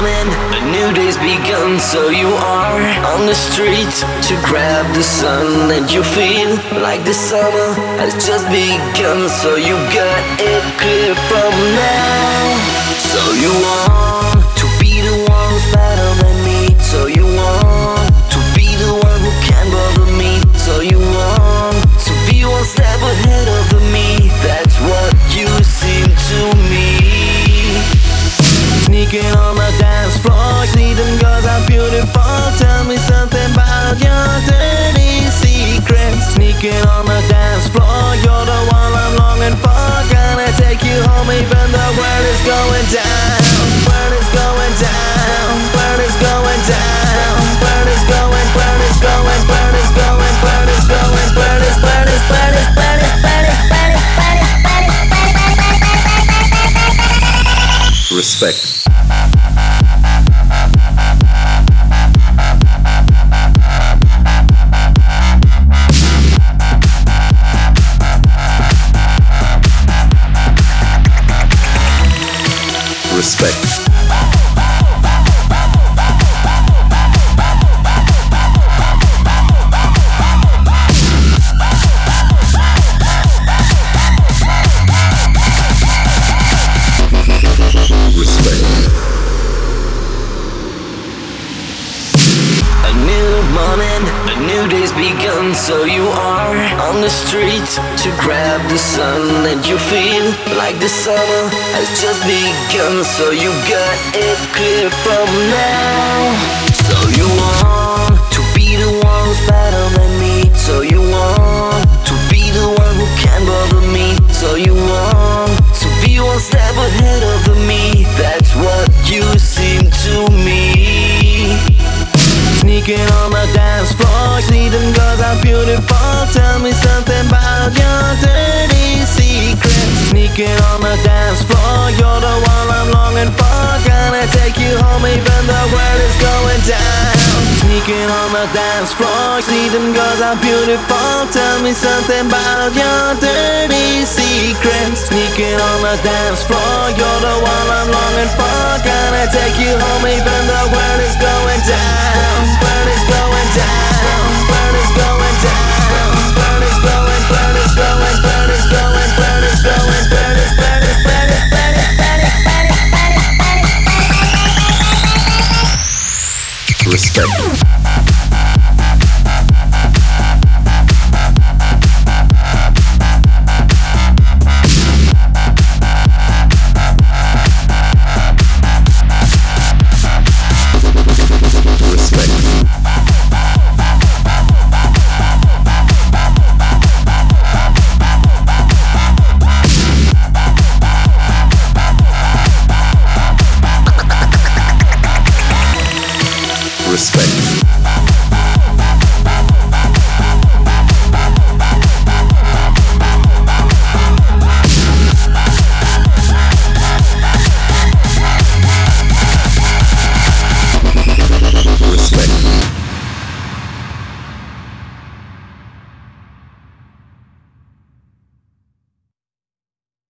new day's begun, so you are on the street to grab the sun, and you feel like the summer has just begun, so you got it clear from now. Sneaking on the dance floor, them girls are beautiful. Tell me something about your dirty secrets. Sneaking on the dance floor, you're the one I'm longing for. Gonna take you home, even the world is going down. World is going down. World is going down. World is going. World is going. World is going. World is going. World is. World is. World is. World is. World is. Respect. Respect. Begun, so you are on the street to grab the sun, and you feel like the summer has just begun, so you got it clear from now. So you want Tell me something about your dirty secrets. Sneaking on the dance floor, you're the one I'm longing for. Gonna take you home, even the world is going down. Sneaking on the dance floor, see them girls are beautiful. Tell me something about your dirty secrets. Sneaking on the dance floor, you're the one I'm longing for. Gonna take you home, even the world is going down. World respect.